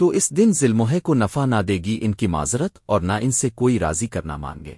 تو اس دن ظلموہے کو نفع نہ دے گی ان کی معذرت اور نہ ان سے کوئی راضی کرنا مانگے۔